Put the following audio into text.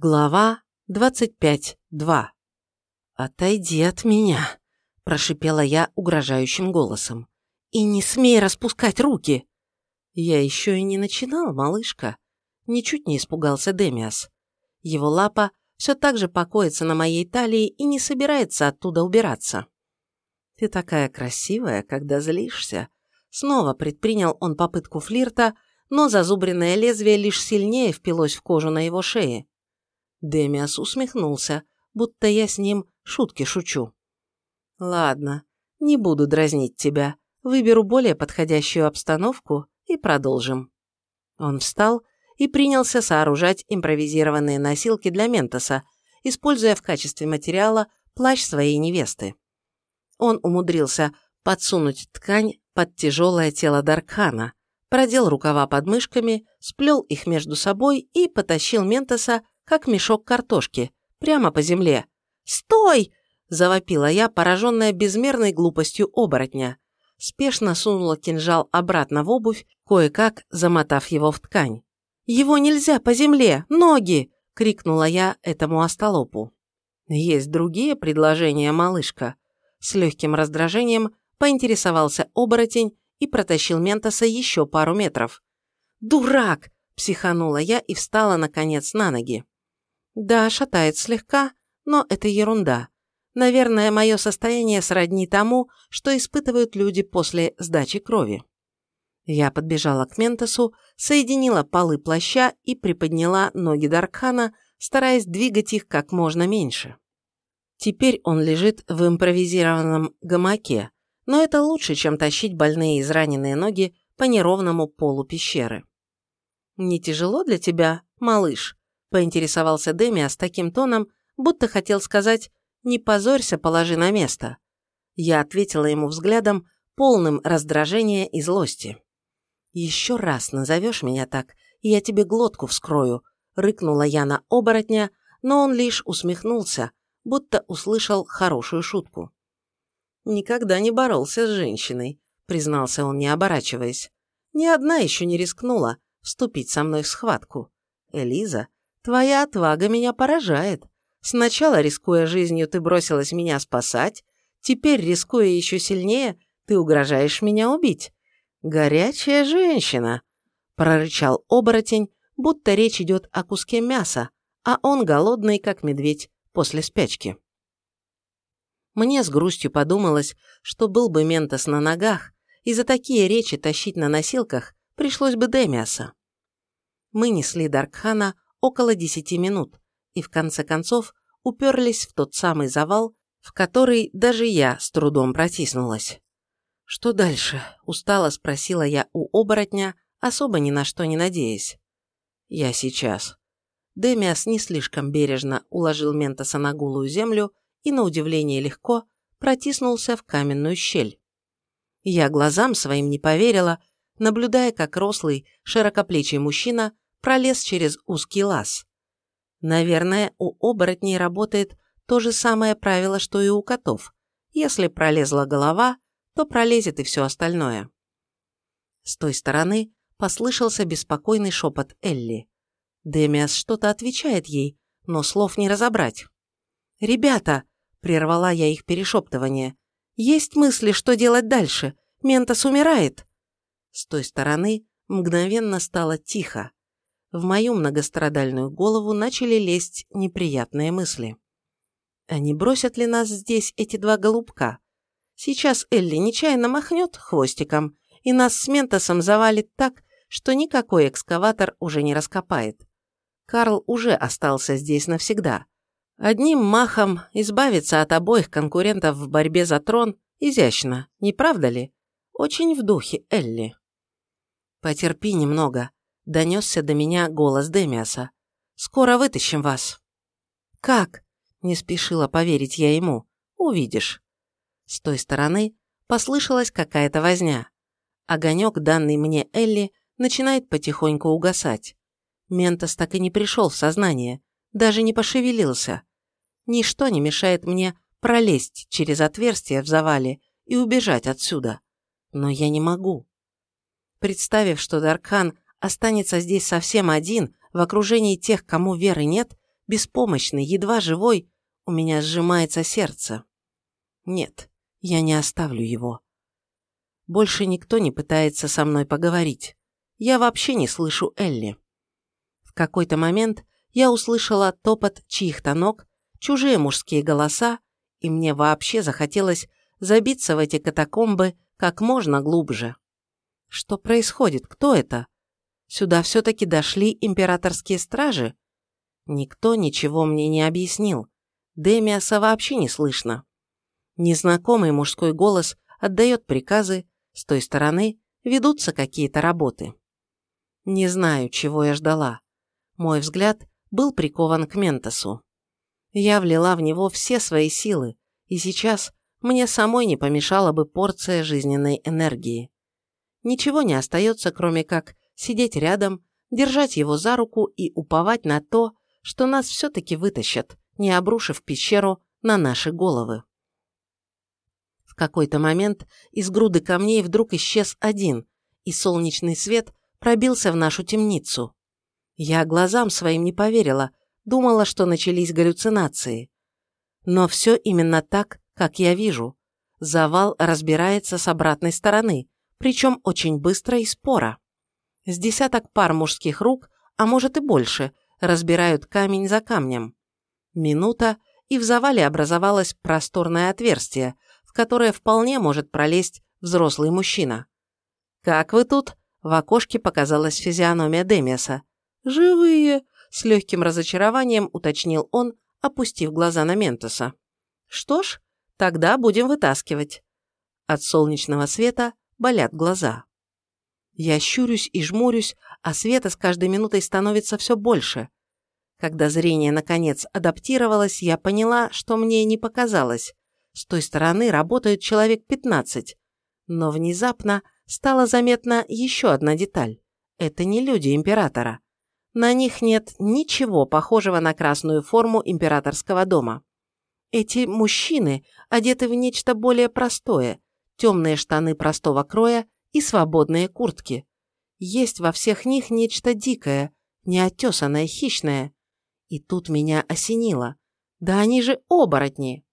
Глава 25.2 «Отойди от меня», – прошипела я угрожающим голосом. «И не смей распускать руки!» Я еще и не начинал, малышка. Ничуть не испугался Демиас. Его лапа все так же покоится на моей талии и не собирается оттуда убираться. «Ты такая красивая, когда злишься», Снова предпринял он попытку флирта, но зазубренное лезвие лишь сильнее впилось в кожу на его шее. Демиас усмехнулся, будто я с ним шутки шучу. «Ладно, не буду дразнить тебя. Выберу более подходящую обстановку и продолжим». Он встал и принялся сооружать импровизированные носилки для Ментоса, используя в качестве материала плащ своей невесты. Он умудрился подсунуть ткань под тяжелое тело Даркхана, продел рукава под мышками, сплел их между собой и потащил Ментоса, как мешок картошки, прямо по земле. «Стой!» – завопила я, пораженная безмерной глупостью оборотня. Спешно сунула кинжал обратно в обувь, кое-как замотав его в ткань. «Его нельзя по земле! Ноги!» – крикнула я этому остолопу. «Есть другие предложения, малышка?» С легким раздражением поинтересовался оборотень и протащил Ментоса еще пару метров. «Дурак!» – психанула я и встала, наконец, на ноги. Да, шатает слегка, но это ерунда. Наверное, мое состояние сродни тому, что испытывают люди после сдачи крови. Я подбежала к Ментосу, соединила полы плаща и приподняла ноги Даркхана, стараясь двигать их как можно меньше. Теперь он лежит в импровизированном гамаке, но это лучше, чем тащить больные израненные ноги по неровному полу пещеры. «Не тяжело для тебя, малыш?» – поинтересовался Демиа с таким тоном, будто хотел сказать «не позорься, положи на место». Я ответила ему взглядом, полным раздражения и злости. «Еще раз назовешь меня так, и я тебе глотку вскрою», – рыкнула я на оборотня, но он лишь усмехнулся, будто услышал хорошую шутку. «Никогда не боролся с женщиной», – признался он, не оборачиваясь. «Ни одна еще не рискнула вступить со мной в схватку. Элиза, твоя отвага меня поражает. Сначала, рискуя жизнью, ты бросилась меня спасать, теперь, рискуя еще сильнее, ты угрожаешь меня убить. Горячая женщина!» – прорычал оборотень, будто речь идет о куске мяса, а он голодный, как медведь после спячки. Мне с грустью подумалось, что был бы Ментос на ногах, и за такие речи тащить на носилках пришлось бы Демиаса. Мы несли Даркхана около десяти минут и в конце концов уперлись в тот самый завал, в который даже я с трудом протиснулась. «Что дальше?» – устало спросила я у оборотня, особо ни на что не надеясь. «Я сейчас». Демиас не слишком бережно уложил Ментоса на голую землю и, на удивление легко, протиснулся в каменную щель. Я глазам своим не поверила, наблюдая, как рослый, широкоплечий мужчина пролез через узкий лаз. Наверное, у оборотней работает то же самое правило, что и у котов. Если пролезла голова, то пролезет и все остальное. С той стороны послышался беспокойный шепот Элли. Демиас что-то отвечает ей, но слов не разобрать. «Ребята!» – прервала я их перешептывание. «Есть мысли, что делать дальше? Ментос умирает!» С той стороны мгновенно стало тихо. В мою многострадальную голову начали лезть неприятные мысли. А не бросят ли нас здесь эти два голубка? Сейчас Элли нечаянно махнет хвостиком, и нас с Ментосом завалит так, что никакой экскаватор уже не раскопает. Карл уже остался здесь навсегда. Одним махом избавиться от обоих конкурентов в борьбе за трон изящно, не правда ли? Очень в духе Элли. «Потерпи немного», – донесся до меня голос Демиаса. «Скоро вытащим вас». «Как?» – не спешила поверить я ему. «Увидишь». С той стороны послышалась какая-то возня. Огонек, данный мне Элли, начинает потихоньку угасать. Ментос так и не пришел в сознание, даже не пошевелился. Ничто не мешает мне пролезть через отверстие в завале и убежать отсюда. Но я не могу. Представив, что Даркхан останется здесь совсем один, в окружении тех, кому веры нет, беспомощный, едва живой, у меня сжимается сердце. Нет, я не оставлю его. Больше никто не пытается со мной поговорить. Я вообще не слышу Элли. В какой-то момент я услышала топот чьих-то ног, чужие мужские голоса, и мне вообще захотелось забиться в эти катакомбы как можно глубже. Что происходит? Кто это? Сюда все-таки дошли императорские стражи? Никто ничего мне не объяснил. Демиаса вообще не слышно. Незнакомый мужской голос отдает приказы, с той стороны ведутся какие-то работы. Не знаю, чего я ждала. Мой взгляд был прикован к Ментосу. Я влила в него все свои силы, и сейчас мне самой не помешала бы порция жизненной энергии. Ничего не остается, кроме как сидеть рядом, держать его за руку и уповать на то, что нас все-таки вытащат, не обрушив пещеру на наши головы какой-то момент из груды камней вдруг исчез один, и солнечный свет пробился в нашу темницу. Я глазам своим не поверила, думала, что начались галлюцинации. Но все именно так, как я вижу. Завал разбирается с обратной стороны, причем очень быстро и споро. С десяток пар мужских рук, а может и больше, разбирают камень за камнем. Минута, и в завале образовалось просторное отверстие, в которое вполне может пролезть взрослый мужчина. «Как вы тут?» – в окошке показалась физиономия Демиаса. «Живые!» – с легким разочарованием уточнил он, опустив глаза на Ментоса. «Что ж, тогда будем вытаскивать». От солнечного света болят глаза. Я щурюсь и жмурюсь, а света с каждой минутой становится все больше. Когда зрение, наконец, адаптировалось, я поняла, что мне не показалось. С той стороны работают человек 15. Но внезапно стала заметна еще одна деталь. Это не люди императора. На них нет ничего похожего на красную форму императорского дома. Эти мужчины одеты в нечто более простое, темные штаны простого кроя и свободные куртки. Есть во всех них нечто дикое, неотесанное, хищное. И тут меня осенило. Да они же оборотни!